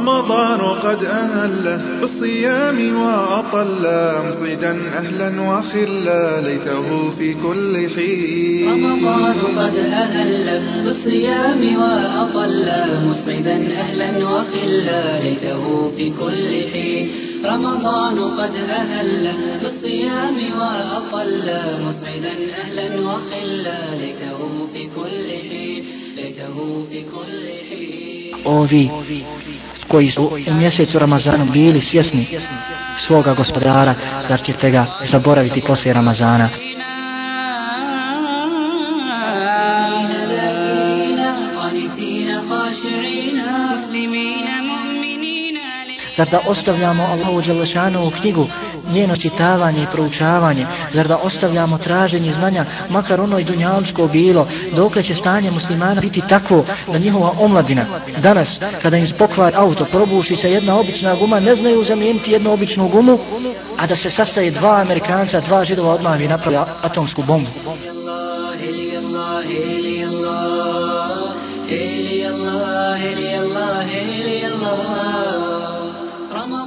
رمضان قد أهل بالصيام وأطل مصيدا أهلا وخلا ليته في كل حين. رمضان قد أهل بالصيام وأطل مسعدا أهلا وخلا ليته في كل حين. رمضان قد أهل بالصيام وأطل مسعدا أهلا وخلا ليته في كل حين. ليته في كل حين. koji su u mjesecu Ramazanu bili svjesni svoga gospodara, zar ćete ga zaboraviti poslije Ramazana? Zar da ostavljamo Allahu Đelešanu u knjigu njeno čitavanje i proučavanje, zar da ostavljamo traženje znanja, makar ono i dunjalčko bilo, dokle će stanje muslimana biti takvo da njihova omladina danas, kada im pokvar auto, probuši se jedna obična guma, ne znaju zamijeniti jednu običnu gumu, a da se sastaje dva Amerikanca, dva židova odmah bi napravili atomsku bombu.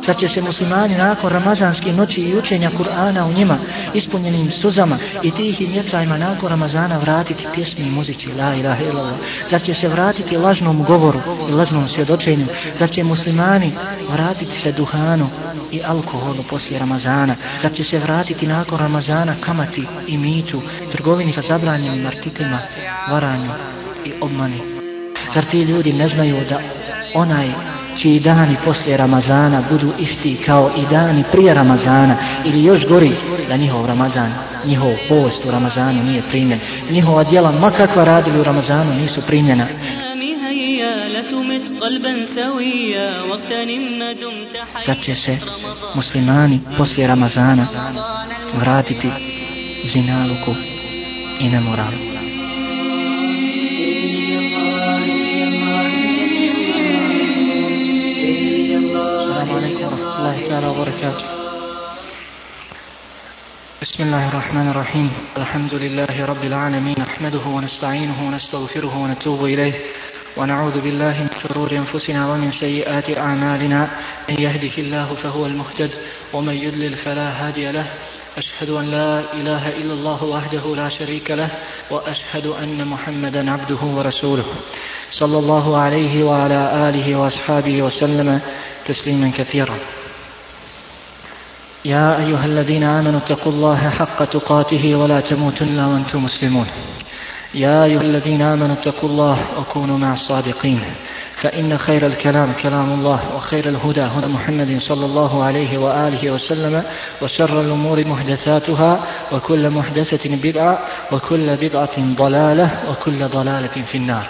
da će se muslimani nakon ramazanske noći i učenja Kur'ana u njima, ispunjenim suzama i tih i mjecajima nakon Ramazana vratiti pjesmi i muzici La ilaha illallah, da će se vratiti lažnom govoru i lažnom svjedočenju, da će muslimani vratiti se duhanu i alkoholu poslije Ramazana, da će se vratiti nakon Ramazana kamati i Miću, trgovini sa zabranjenim artiklima, varanju i obmani. Zar ti ljudi ne znaju da onaj čiji dani poslije Ramazana budu isti kao i dani prije Ramazana ili još gori da njihov Ramazan, njihov post u Ramazanu nije primjen, njihova djela makakva radili u Ramazanu nisu primljena. Kad će se muslimani poslije Ramazana vratiti zinaluku i nemoralu. وبركاته. بسم الله الرحمن الرحيم. الحمد لله رب العالمين نحمده ونستعينه ونستغفره ونتوب إليه ونعوذ بالله من شرور أنفسنا ومن سيئات أعمالنا. من يهده الله فهو المهتد ومن يضلل فلا هادي له. أشهد أن لا إله إلا الله وحده لا شريك له وأشهد أن محمدا عبده ورسوله. صلى الله عليه وعلى آله وأصحابه وسلم تسليما كثيرا. يا أيها الذين آمنوا اتقوا الله حق تقاته ولا تموتن إلا وأنتم مسلمون. يا أيها الذين آمنوا اتقوا الله وكونوا مع الصادقين. فإن خير الكلام كلام الله وخير الهدى هدى محمد صلى الله عليه وآله وسلم وشر الأمور محدثاتها وكل محدثة بدعة وكل بدعة ضلالة وكل ضلالة في النار.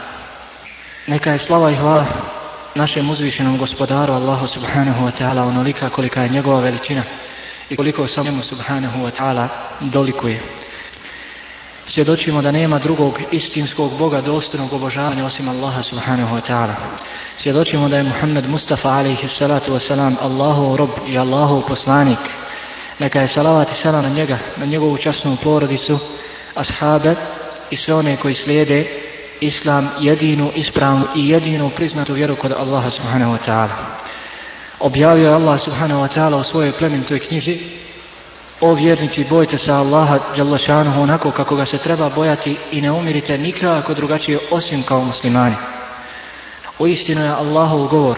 Neka je slava našem uzvišenom gospodaru Allahu subhanahu wa ta'ala onolika kolika je njegova veličina. I koliko samo njemu subhanahu wa ta'ala dolikuje. Svjedočimo da nema drugog istinskog Boga dostojnog obožavanja osim Allaha subhanahu wa ta'ala. Svjedočimo da je Muhammed Mustafa alaihi salatu wasalam Allahov rob i Allahov poslanik. Neka je salavat i salam na njega, na njegovu časnu porodicu, ashabe i sve one koji slijede Islam jedinu ispravnu i jedinu priznatu vjeru kod Allaha subhanahu wa ta'ala. Objavio je Allah subhanahu wa ta'ala u svojoj plemenitoj knjiži O vjernici, bojte se Allaha Đalašanuhu onako kako ga se treba bojati i ne umirite nikako drugačije osim kao muslimani. Uistinu je Allahov govor,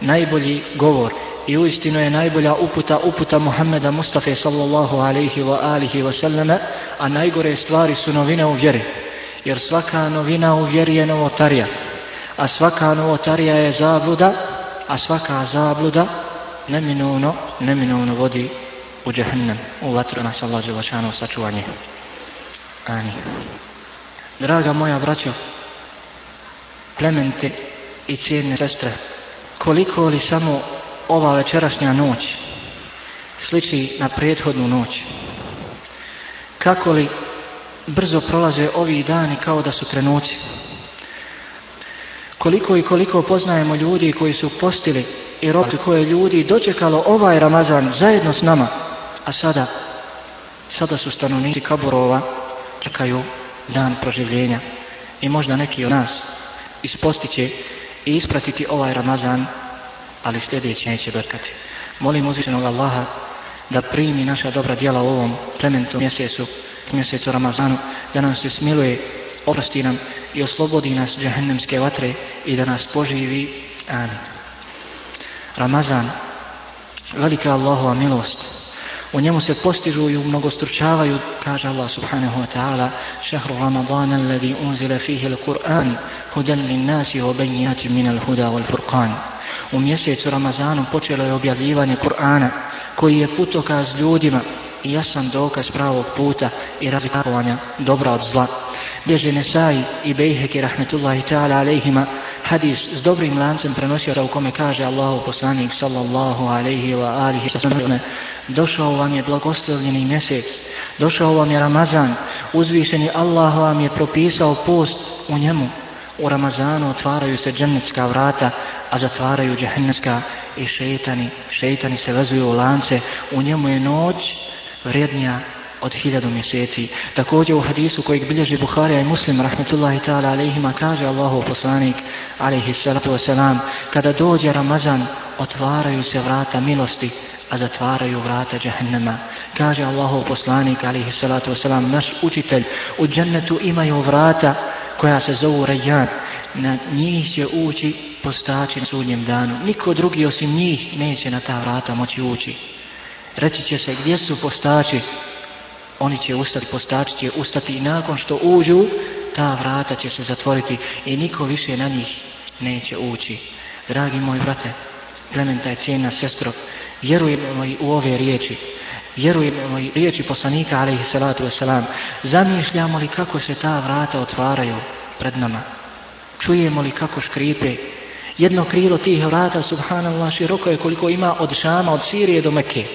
najbolji govor i uistinu je najbolja uputa uputa Muhammeda Mustafa sallallahu alaihi wa alihi wa sallama, a najgore stvari su novine u vjeri. Jer svaka novina u vjeri je novotarija, a svaka novotarija je zabluda, a svaka zabluda neminovno, neminovno vodi u džahannam, u vatru nas Allah Đelešanu sačuva njih. Amin. Draga moja braćo, plemente i cijene sestre, koliko li samo ova večerašnja noć sliči na prethodnu noć? Kako li brzo prolaze ovi dani kao da su trenuci? Koliko i koliko poznajemo ljudi koji su postili i robili koje ljudi dočekalo ovaj Ramazan zajedno s nama, a sada, sada su stanovnici kaburova, čekaju dan proživljenja. I možda neki od nas ispostiće i ispratiti ovaj Ramazan, ali sljedeći neće dočekati. Molim uzvišenog Allaha da primi naša dobra djela u ovom plementom mjesecu, mjesecu Ramazanu, da nam se smiluje, oprosti nam i oslobodi nas džahennemske vatre i da nas poživi. Amin. Ramazan, velika Allahova milost, u njemu se postižu i mnogostručavaju, kaže Allah subhanahu wa ta'ala, šehru Ramadana alladhi unzila fihi al-Qur'an, hudan lin nasi wa bayyinati min al-huda wal furqan. U mjesecu Ramazanu počelo je objavljivanje Kur'ana, koji je putokaz ljudima i jasan dokaz pravog puta i razlikovanja dobra od zla. Bježe Nesai i Bejheki rahmetullahi ta'ala alejhima hadis s dobrim lancem prenosio u kome kaže Allahu poslanik sallallahu alejhi wa alihi sallam došao vam je blagoslovljeni mjesec, došao vam je Ramazan, uzvišeni Allah vam je propisao post u njemu. U Ramazanu otvaraju se džennetska vrata, a zatvaraju džehennemska i šeitani, šeitani se vezuju u lance, u njemu je noć vrijednija od hiljadu mjeseci. Također u hadisu kojeg bilježi Buharija i Muslim, rahmetullahi ta'ala alaihima, kaže Allahu poslanik, alaihi salatu wasalam, kada dođe Ramazan, otvaraju se vrata milosti, a zatvaraju vrata džahennema. Kaže Allahu poslanik, alaihi salatu wasalam, naš učitelj, u džennetu imaju vrata koja se zovu Rajan. Na njih će ući postači na sudnjem danu. Niko drugi osim njih neće na ta vrata moći ući. Reći će se gdje su postači, oni će ustati, postači će ustati i nakon što uđu, ta vrata će se zatvoriti i niko više na njih neće ući. Dragi moji brate, plementa je cijena sestro, vjerujemo li u ove riječi, vjerujemo li riječi poslanika, alaihi salatu wasalam, zamišljamo li kako se ta vrata otvaraju pred nama, čujemo li kako škripe, jedno krilo tih vrata, subhanallah, široko je koliko ima od Šama, od Sirije do Mekke,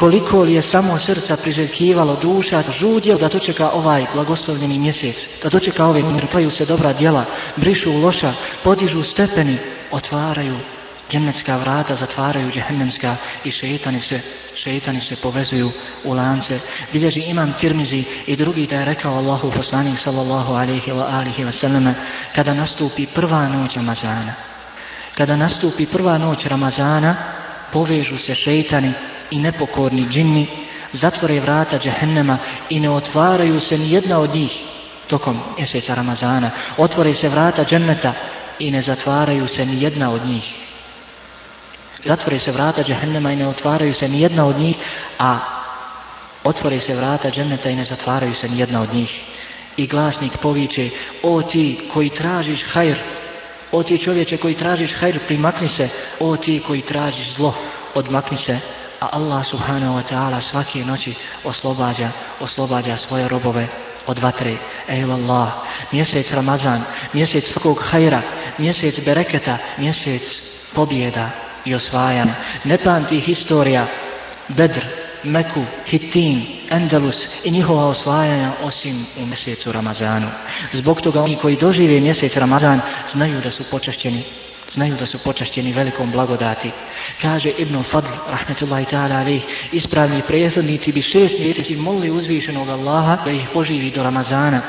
koliko li je samo srca priželjkivalo duša, žudjel da dočeka ovaj blagoslovljeni mjesec, da dočeka ove mrpaju se dobra djela, brišu loša, podižu stepeni, otvaraju džennetska vrata, zatvaraju džehennemska i šeitani se, šeitani se povezuju u lance. Bilježi imam Tirmizi i drugi da je rekao Allahu poslanik sallallahu alaihi wa alihi wa sallama, kada nastupi prva noć Ramazana, kada nastupi prva noć Ramazana, povežu se šeitani i nepokorni džinni, zatvore vrata džehennema i ne otvaraju se ni jedna od njih tokom mjeseca Ramazana. Otvore se vrata dženneta i ne zatvaraju se ni jedna od njih. Zatvore se vrata džehennema i ne otvaraju se ni jedna od njih, a otvore se vrata dženneta i ne zatvaraju se ni jedna od njih. I glasnik poviče, o ti koji tražiš hajr, o ti čovječe koji tražiš hajr, primakni se, o ti koji tražiš zlo, odmakni se, a Allah subhanahu wa ta'ala svake noći oslobađa, oslobađa svoje robove od vatre. Ej Allah, mjesec Ramazan, mjesec svakog hajra, mjesec bereketa, mjesec pobjeda i osvajanja. Ne pamti historija Bedr, Meku, Hittin, Andalus i njihova osvajanja osim u mjesecu Ramazanu. Zbog toga oni koji dožive mjesec Ramazan znaju da su počašćeni znaju da su počašćeni velikom blagodati. Kaže Ibn Fadl, rahmetullahi ta'ala alih, ispravni prethodnici bi šest mjeseci molili uzvišenog Allaha da ih poživi do Ramazana.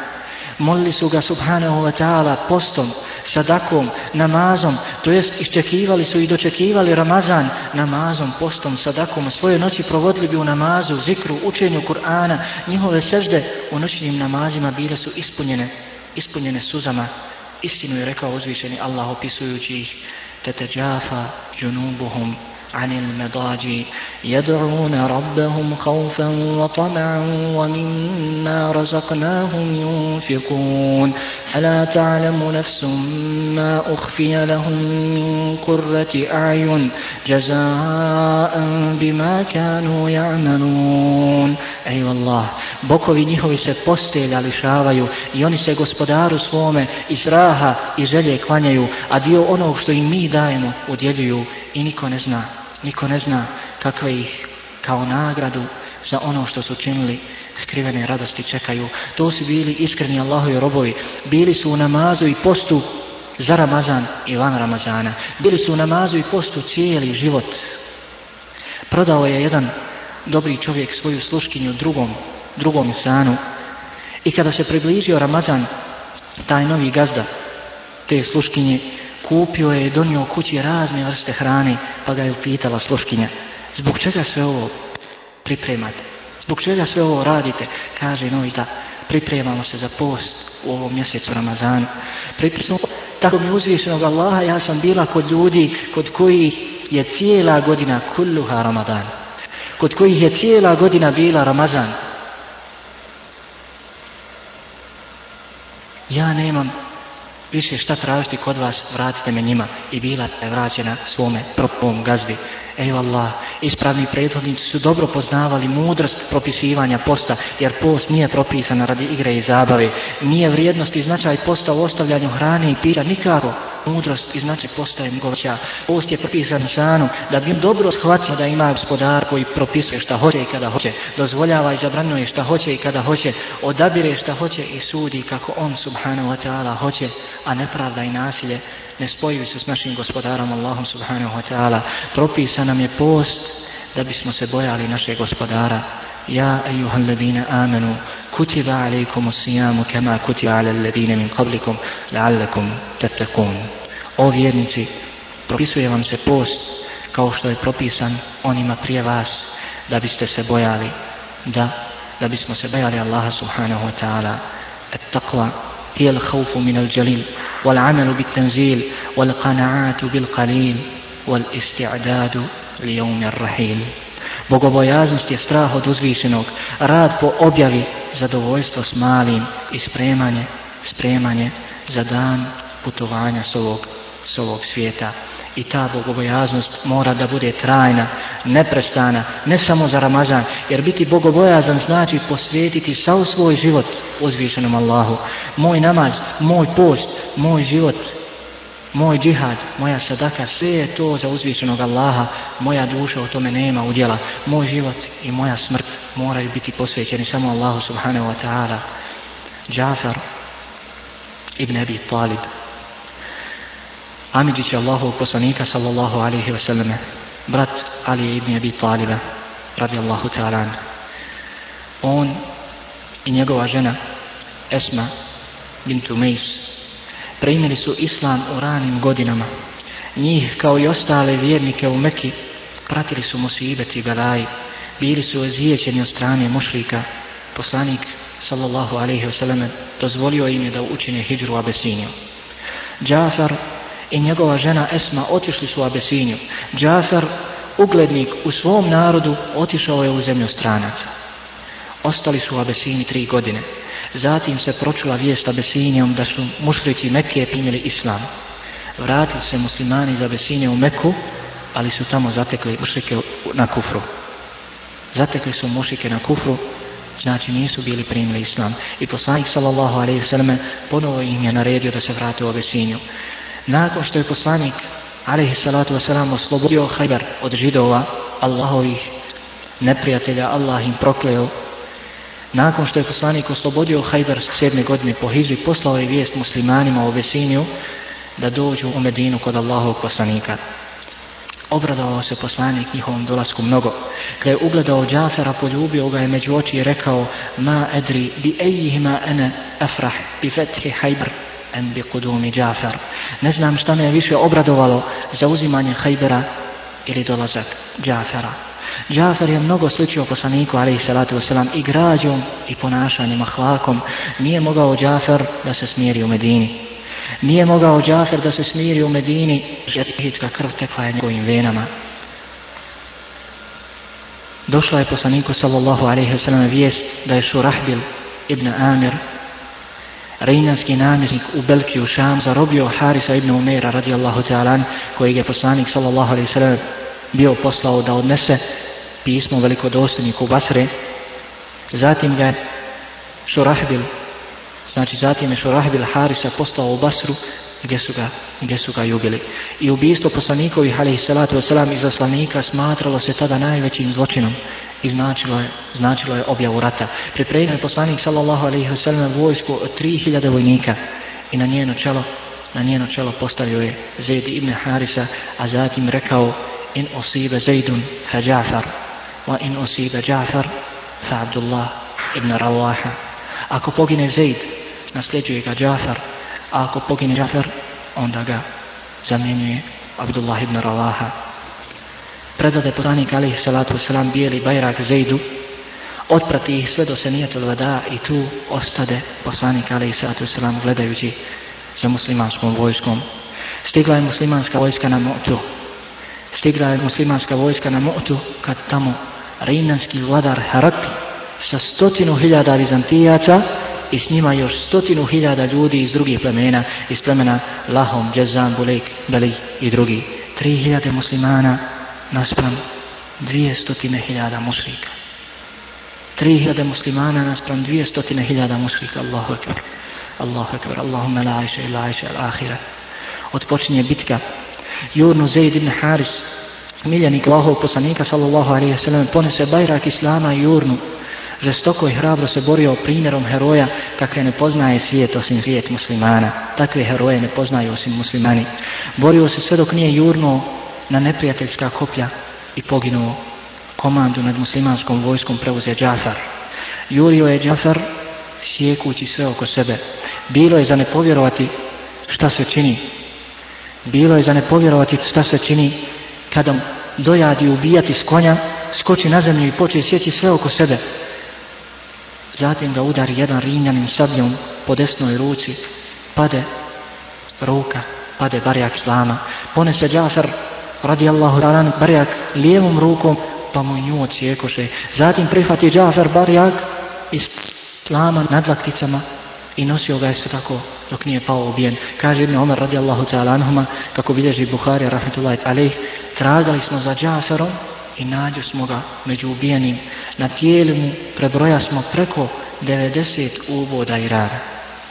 Molili su ga subhanahu wa ta'ala postom, sadakom, namazom, to jest iščekivali su i dočekivali Ramazan namazom, postom, sadakom. Svoje noći provodili bi u namazu, zikru, učenju Kur'ana. Njihove sežde u noćnim namazima bile su ispunjene, ispunjene suzama. Istinu je rekao uzvišeni Allah opisujući ih. تتجافى جنوبهم عن المضاجع يدعون ربهم خوفا وطمعا ومما رزقناهم ينفقون فلا تعلم نفس ما أخفي لهم من قرة أعين جزاء بما كانوا يعملون أي والله bokovi njihovi se postelja lišavaju i oni se gospodaru svome iz raha i želje klanjaju, a dio onog što im mi dajemo udjeljuju i niko ne zna, niko ne zna kakve ih kao nagradu za ono što su činili skrivene radosti čekaju. To su bili iskreni Allahovi robovi. Bili su u namazu i postu za Ramazan i van Ramazana. Bili su u namazu i postu cijeli život. Prodao je jedan dobri čovjek svoju sluškinju drugom, drugom insanu i kada se približio Ramazan, taj novi gazda te sluškinje kupio je i donio kući razne vrste hrane, pa ga je upitala sluškinja, zbog čega sve ovo pripremate? Zbog čega sve ovo radite? Kaže novi da pripremamo se za post u ovom mjesecu Ramazanu. Pripremamo, tako mi uzvišenog Allaha, ja sam bila kod ljudi kod kojih je cijela godina kulluha Ramadan. Kod kojih je cijela godina bila Ramazan. Ja nemam više šta tražiti kod vas, vratite me njima. I bila je vraćena svome propom gazdi. Ej Allah, ispravni prethodnici su dobro poznavali mudrost propisivanja posta, jer post nije propisan radi igre i zabave. Nije vrijednost i značaj posta u ostavljanju hrane i pira nikako. Mudrost i značaj posta je. Post je propisan sanu, da bi dobro shvatio da ima gospodar koji propisuje šta hoće i kada hoće, dozvoljava i zabranjuje šta hoće i kada hoće, odabire šta hoće i sudi kako on subhanahu wa ta'ala hoće, a nepravda i nasilje nespojivi su s našim gospodarom Allahom subhanahu wa ta'ala. propisa nam je post da bismo se bojali našeg gospodara. Ja, ejuhal ladina amanu, kutiba alaikum usijamu kema kutiba ala ladine min qablikum, la'allakum tatakum O vjernici, propisuje vam se post kao što je propisan onima prije vas, da biste se bojali, da, da bismo se bojali Allaha subhanahu wa ta'ala. Takva هي الخوف من الجليل والعمل بالتنزيل والقناعات بالقليل والاستعداد ليوم الرحيل Bogobojaznost je strah od uzvišenog, rad po objavi, zadovoljstvo s malim i spremanje, spremanje za dan putovanja s ovog, s ovog svijeta. I ta bogobojaznost mora da bude trajna, neprestana, ne samo za Ramazan, jer biti bogobojazan znači posvetiti sav svoj život uzvišenom Allahu. Moj namaz, moj post, moj život, moj džihad, moja sadaka, sve je to za uzvišenog Allaha, moja duša u tome nema udjela, moj život i moja smrt moraju biti posvećeni samo Allahu subhanahu wa ta'ala. Džafar ibn Abi Talib, Amidžić Allahovog poslanika sallallahu alaihi wasallam, brat Ali ibn Abi Taliba, radijallahu ta'ala. On i njegova žena Esma bint Umejs primili su islam u ranim godinama. Njih kao i ostale vjernike u Meki pratili su musibeti i belaji. Bili su ozijećeni od strane mušrika. Poslanik sallallahu alaihi wasallam dozvolio im je da učine hijđru Abesiniju. Džafar i njegova žena Esma otišli su u Abesiniju. Džafar, uglednik u svom narodu, otišao je u zemlju stranaca. Ostali su u Abesini tri godine. Zatim se pročula vijest Abesinijom da su mušrici Mekke primili islam. Vratili se muslimani iz Abesinije u Meku, ali su tamo zatekli mušrike na kufru. Zatekli su mušrike na kufru, znači nisu bili primili islam. I poslanik sallallahu alaihi sallam ponovo im je naredio da se vrate u Abesiniju. Nakon što je poslanik alaihi salatu wasalam oslobodio Hajbar od židova, Allahovih neprijatelja, Allah im prokleo nakon što je poslanik oslobodio Hajber sedme godine po Hidži, poslao je vijest muslimanima u Vesiniju da dođu u Medinu kod Allahovog poslanika. Obradovao se poslanik njihovom dolasku mnogo. Kada je ugledao Džafera, poljubio ga je među oči i rekao Ma edri bi ejihima ene afrah bi fethi Hajber en bi kudumi Džafer. Ne znam šta me je više obradovalo za uzimanje Hajbera ili dolazak Džafera. Džafer je mnogo sličio poslaniku alaihi salatu wasalam i građom i ponašanjem ahlakom. Nije mogao Džafer da se smiri u Medini. Nije mogao Džafer da se smiri u Medini jer hitka krv tekla je njegovim venama. Došla je poslaniku sallallahu alaihi wasalam vijest da je Šurahbil ibn Amir Rejnanski namjesnik u Belkiju Šam zarobio Harisa ibn Umera radijallahu ta'ala kojeg je poslanik sallallahu alaihi wasalam bio poslao da odnese pismo velikodostojniku Basre. Zatim ga je Šurahbil, znači zatim je Šurahbil Harisa poslao u Basru gdje su ga, gdje su ga ubili. I ubijstvo poslanikovi alaihi salatu wasalam iz zaslanika smatralo se tada najvećim zločinom i značilo je, značilo je objavu rata. Pripremio je poslanik sallallahu alaihi wasallam vojsku od 3000 vojnika i na njeno čelo na njeno čelo postavio je Zaid ibn Harisa, a zatim rekao in osibe Zaidun fa Ja'far, wa in osibe Ja'far fa Abdullah ibn Rawaha. Ako pogine Zaid, nasljeđuje ga Ja'far, a ako pogine Ja'far, onda ga zamjenjuje Abdullah ibn Rawaha. Predade poslanik alaihi salatu wasalam bijeli bajrak Zaidu, otprati ih sve do senijetul vada i tu ostade poslanik alaihi salatu wasalam gledajući za muslimanskom vojskom. Stigla je muslimanska vojska na Mu'tu. Stigla je muslimanska vojska na Mu'tu kad tamo rimljanski vladar Herakl sa stotinu hiljada Vizantijaca i s njima još stotinu hiljada ljudi iz drugih plemena, iz plemena Lahom, Džezan, Bulek, Beli i drugi. Tri hiljade muslimana naspram dvije stotine hiljada mušrika. Tri hiljade muslimana naspram dvije stotine hiljada mušrika. Allahu akbar. Allahu akbar. Allahumma la aisha illa aisha al-ahira. Odpočinje bitka. Jurnu Zaid ibn Haris, miljenik Allahov poslanika sallallahu alaihi wasallam, ponese bajrak Islama i jurnu. Žestoko i hrabro se borio primjerom heroja kakve ne poznaje svijet osim svijet muslimana. Takve heroje ne poznaju osim muslimani. Borio se sve dok nije jurnuo na neprijateljska koplja i poginuo. Komandu nad muslimanskom vojskom preuzeo Džafar. Jurio je Džafar sjekući sve oko sebe. Bilo je za ne povjerovati šta se čini. Bilo je za ne povjerovati šta se čini kada dojadi ubijati s konja, skoči na zemlju i počne sjeći sve oko sebe. Zatim ga udari jedan rinjanin sabljom po desnoj ruci, pade ruka, pade barjak slama. Ponese Džafar radijallahu ta'ala barjak lijevom rukom pa mu nju ocijekoše. Zatim prihvati Džafar barjak i slama nad lakticama i nosio ga sve tako dok nije pao ubijen. Kaže Ibn Omar radijallahu ta'ala anhuma kako bilježi Buhari rahmetullahi alaih tragali smo za Džaferom i nađu smo ga među ubijenim. Na tijelu mu prebroja smo preko 90 uboda i rana.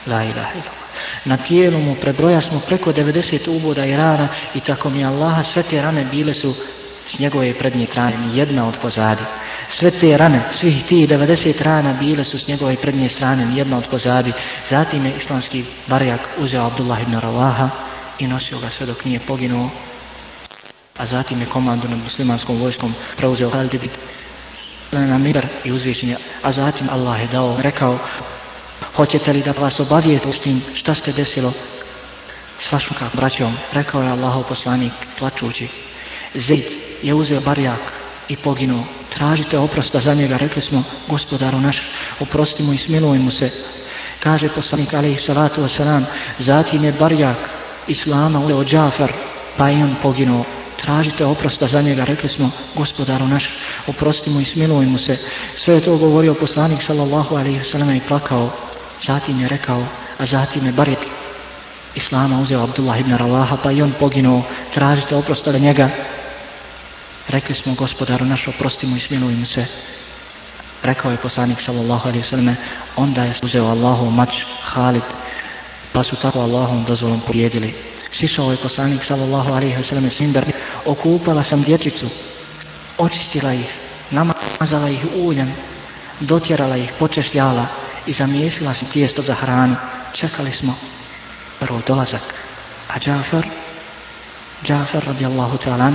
La ilaha. Na tijelu mu prebroja smo preko 90 uboda i rana i tako mi Allaha sve te rane bile su s njegove prednje strane, jedna od pozadi. Sve te rane, svih tih 90 rana bile su s njegove prednje strane, jedna od pozadi. Zatim je islamski barijak uzeo Abdullah ibn Ravaha i nosio ga sve dok nije poginuo. A zatim je komandu nad muslimanskom vojskom preuzeo Khalid ibn na i uzvišenje. A zatim Allah je dao, rekao, hoćete li da vas obavijete s tim šta ste desilo s vašom braćom? Rekao je Allahov poslanik, plačući. Zaid je uzeo barijak i poginuo. Tražite oprosta za njega, rekli smo, gospodaru naš, oprosti mu i smiluj mu se. Kaže poslanik alaihi salatu wasalam, zatim je barijak Islama uzeo Džafar, pa je on poginuo. Tražite oprosta za njega, rekli smo, gospodaru naš, oprosti mu i smiluj mu se. Sve je to govorio poslanik sallallahu alaihi wasalam i plakao. Zatim je rekao, a zatim je barijak Islama uzeo Abdullah ibn Ravaha, pa i on poginuo. Tražite oprosta za njega, Rekli smo gospodaru naš oprosti mu i smiluj mu se. Rekao je poslanik sallallahu alaihi sallam, onda je uzeo Allahov mač Halid, pa su tako Allahom dozvolom pobjedili. Sišao je poslanik sallallahu alaihi sallam simber, okupala sam dječicu, očistila ih, namazala ih uljem, dotjerala ih, počešljala i zamijesila sam tijesto za hranu. Čekali smo prvo dolazak. A Džafar, Džafar radijallahu ta'ala,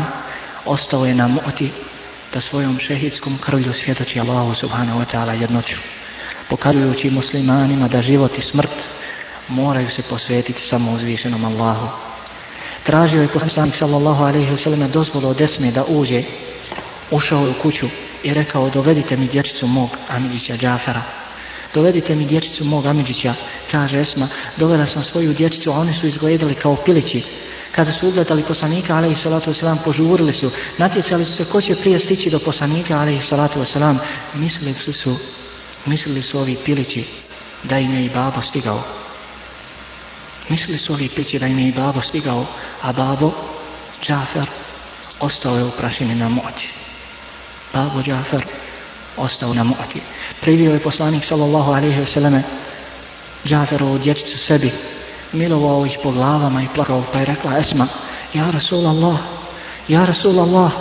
ostao je na mu'ti da svojom šehidskom krvlju svjedoči Allahu subhanahu wa ta'ala jednoću. Pokazujući muslimanima da život i smrt moraju se posvetiti samo uzvišenom Allahu. Tražio je poslanik sallallahu alaihi wa sallam dozvolu od Esme da uđe. Ušao je u kuću i rekao dovedite mi dječicu mog Amidžića Džafara. Dovedite mi dječicu mog Amidžića, kaže Esma. Dovela sam svoju dječicu, a oni su izgledali kao pilići kada su ugledali poslanika alaihi salatu wasalam, požurili su, natjecali su se ko će prije stići do poslanika alaihi salatu wasalam, mislili su, su, mislili su ovi pilići da im je i babo stigao. Mislili su ovi pilići da im je i babo stigao, a babo, Džafer, ostao je u prašini na moći. Babo Džafer ostao na moći. Privio je poslanik sallallahu alaihi wasallam Džaferovu dječicu sebi milovao ih po glavama i plakao, pa je rekla Esma, Ja Rasulallah, Ja Rasulallah,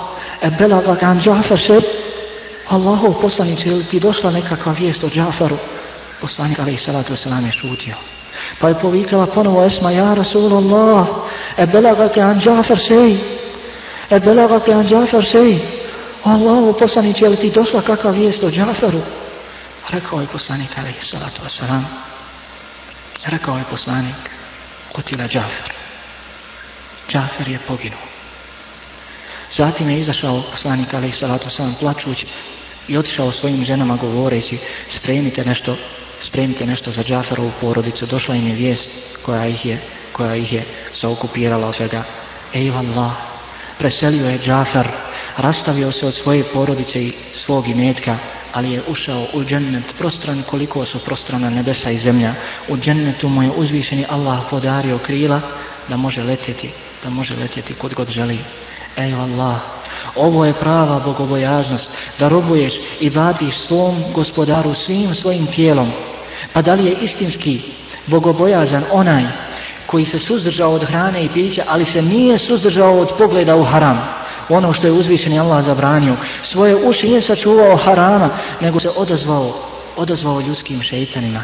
e belaga gan Džafar še, Allahov poslanice, je li ti došla nekakva vijest o Džafaru? Poslanik alaih salatu wasalam je šutio. Pa je povikala ponovo Esma, ja Rasulallah, e belagake an Džafer e belagake an Džafer sej. Allahu poslaniče, je li ti došla kakva vijest o Džaferu? Rekao je poslanik, alaihi salatu wasalam, rekao je poslanik, kutila Džafer. Džafer je poginuo. Zatim je izašao poslanik, alaihi salatu wasalam, plačući i otišao svojim ženama govoreći, spremite nešto, spremite nešto za Džaferovu porodicu. Došla im je vijest koja ih je, koja ih je zaokupirala od svega. Ej Allah, preselio je Džafer, rastavio se od svoje porodice i svog imetka, ali je ušao u džennet prostran koliko su prostrana nebesa i zemlja. U džennetu mu je uzvišeni Allah podario krila da može letjeti, da može letjeti kod god želi. Ej Allah, ovo je prava bogobojaznost, da robuješ i vadiš svom gospodaru svim svojim tijelom. Pa da li je istinski bogobojazan onaj koji se suzdržao od hrane i pića, ali se nije suzdržao od pogleda u haram. Ono što je uzvišeni Allah zabranio. Svoje uši nije sačuvao harama, nego se odazvao, odazvao ljudskim šeitanima.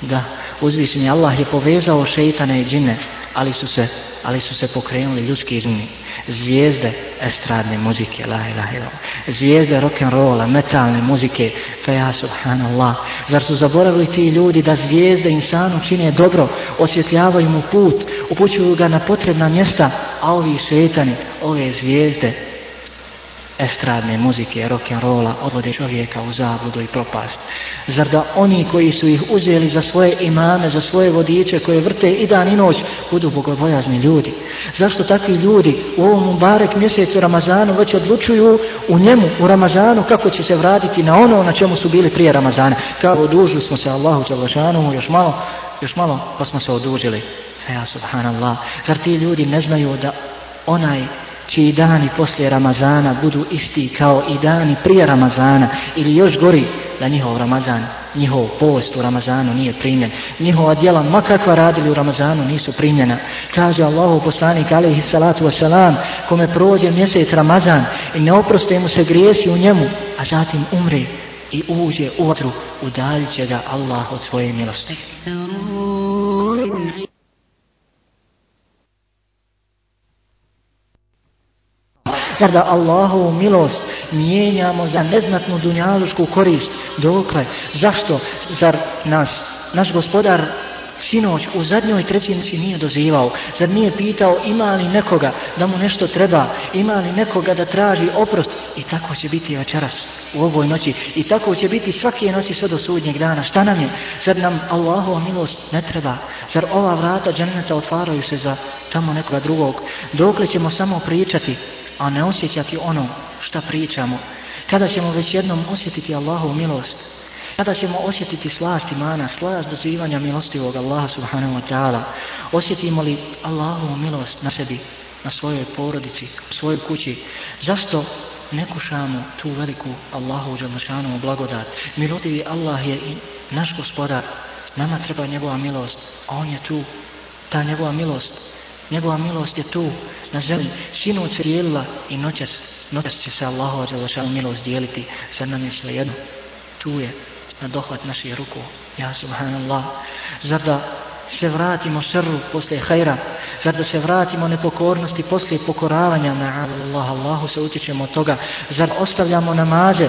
Da, uzvišeni Allah je povezao šeitane i džine, ali su se, ali su se pokrenuli ljudski džini. Zvijezde estradne muzike, la ilaha illallah. Zvijezde rock'n'rolla, metalne muzike, fe ja subhanallah. Zar su zaboravili ti ljudi da zvijezde insanu čine dobro, osvjetljavaju mu put, upućuju ga na potrebna mjesta, a ovi šetani, ove zvijezde estradne muzike, rock'n'rolla odvode čovjeka u zabludu i propast. Zar da oni koji su ih uzeli za svoje imame, za svoje vodiče koje vrte i dan i noć, budu bogobojazni ljudi? Zašto takvi ljudi u ovom Mubarek mjesecu Ramazanu već odlučuju u njemu, u Ramazanu, kako će se vratiti na ono na čemu su bili prije Ramazana? Kao odužili smo se Allahu Đalešanu, još malo, još malo pa smo se odužili. Ja subhanallah, zar ti ljudi ne znaju da onaj čiji dani poslije Ramazana budu isti kao i dani prije Ramazana ili još gori da njihov Ramazan, njihov post u Ramazanu nije primjen. Njihova djela, makakva radili u Ramazanu, nisu primljena. Kaže Allahu poslanik alaihi salatu wasalam, kome prođe mjesec Ramazan i ne oproste mu se grijesi u njemu, a zatim umre i uđe u vatru, udaljit će ga Allah od svoje milosti. Zar da Allahovu milost mijenjamo za neznatnu dunjalušku korist? Dokle? Zašto? Zar nas, naš gospodar sinoć u zadnjoj trećinici nije dozivao? Zar nije pitao ima li nekoga da mu nešto treba? Ima li nekoga da traži oprost? I tako će biti večeras u ovoj noći. I tako će biti svake noći sve do sudnjeg dana. Šta nam je? Zar nam Allahova milost ne treba? Zar ova vrata dženeta otvaraju se za tamo nekoga drugog? Dokle ćemo samo pričati a ne osjećati ono šta pričamo. Kada ćemo već jednom osjetiti Allahovu milost, kada ćemo osjetiti slast imana, slast dozivanja milostivog Allaha subhanahu wa ta'ala, osjetimo li Allahovu milost na sebi, na svojoj porodici, u svojoj kući, zašto ne kušamo tu veliku Allahu dželnašanu blagodat? Milostivi Allah je i naš gospodar, nama treba njegova milost, a on je tu, ta njegova milost Njegova milost je tu na zemlji. Sinoć se dijelila i noćas, noćas će se Allahova zalašanu milost dijeliti. Sad nam je sve jedno. Tu je na dohvat naših ruku. Ja subhanallah. Zar da se vratimo šrru poslije hajra? Zar da se vratimo nepokornosti poslije pokoravanja na Allah? Allahu se utječemo od toga. Zar ostavljamo namaze?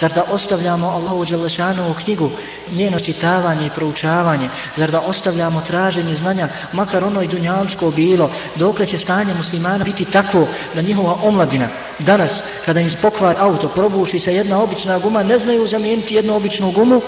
Zar da ostavljamo Allahu Đelešanovu knjigu, njeno čitavanje i proučavanje? Zar da ostavljamo traženje znanja, makar ono i dunjalsko bilo? Dokle će stanje muslimana biti tako da njihova omladina danas, kada im pokvar auto, probuši se jedna obična guma, ne znaju zamijeniti jednu običnu gumu,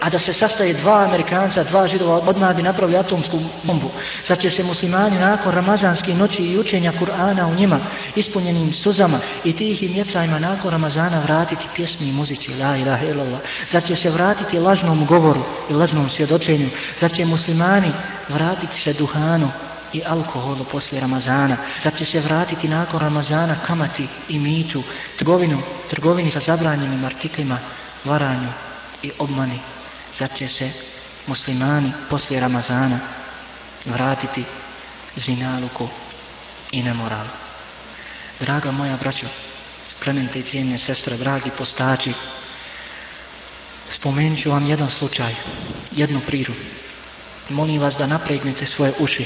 a da se sastaje dva Amerikanca, dva židova, odmah bi napravili atomsku bombu. Sad će se muslimani nakon ramazanske noći i učenja Kur'ana u njima, ispunjenim suzama i tihim mjecajima nakon Ramazana vratiti pjesmi i muzici, la ilaha illallah. Zar će se vratiti lažnom govoru i lažnom svjedočenju? Zar će muslimani vratiti se duhanu i alkoholu poslije Ramazana. Zar će se vratiti nakon Ramazana kamati i mitu, trgovinu, trgovini sa zabranjenim artiklima, varanju i obmani zar će se muslimani poslije Ramazana vratiti zinaluku i nemoralu. Draga moja braćo, plemente i cijenje sestre, dragi postači, spomenut ću vam jedan slučaj, jednu priču. molim vas da napregnete svoje uši,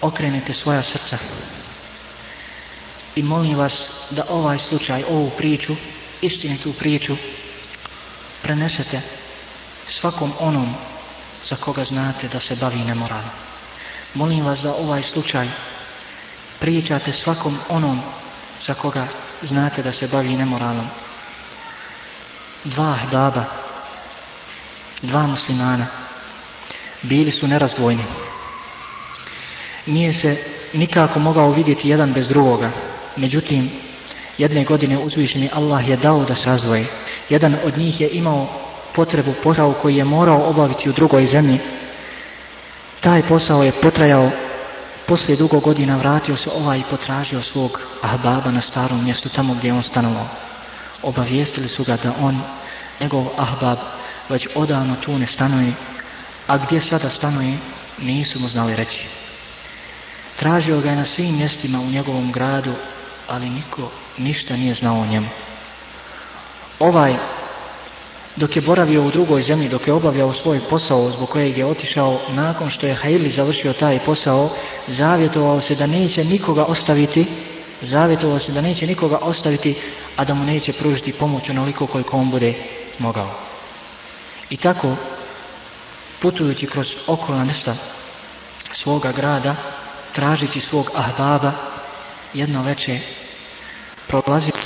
okrenete svoja srca i molim vas da ovaj slučaj, ovu priču, istinitu priču, prenesete svakom onom za koga znate da se bavi nemoralom. Molim vas da ovaj slučaj pričate svakom onom za koga znate da se bavi nemoralom. Dva baba, dva muslimana, bili su nerazdvojni. Nije se nikako mogao vidjeti jedan bez drugoga. Međutim, jedne godine uzvišeni Allah je dao da se razdvoje. Jedan od njih je imao potrebu posao koji je morao obaviti u drugoj zemlji. Taj posao je potrajao poslije dugo godina vratio se ovaj i potražio svog ahbaba na starom mjestu tamo gdje je on stanovao. Obavijestili su ga da on, njegov ahbab, već odavno tu ne stanuje, a gdje sada stanuje nisu mu znali reći. Tražio ga je na svim mjestima u njegovom gradu, ali niko ništa nije znao o njemu. Ovaj, dok je boravio u drugoj zemlji, dok je obavljao svoj posao zbog kojeg je otišao, nakon što je Haili završio taj posao, zavjetovao se da neće nikoga ostaviti, zavjetovao se da neće nikoga ostaviti, a da mu neće pružiti pomoć onoliko koliko on bude mogao. I tako, putujući kroz okolna mjesta svoga grada, tražići svog ahbaba, jedno veče prolazi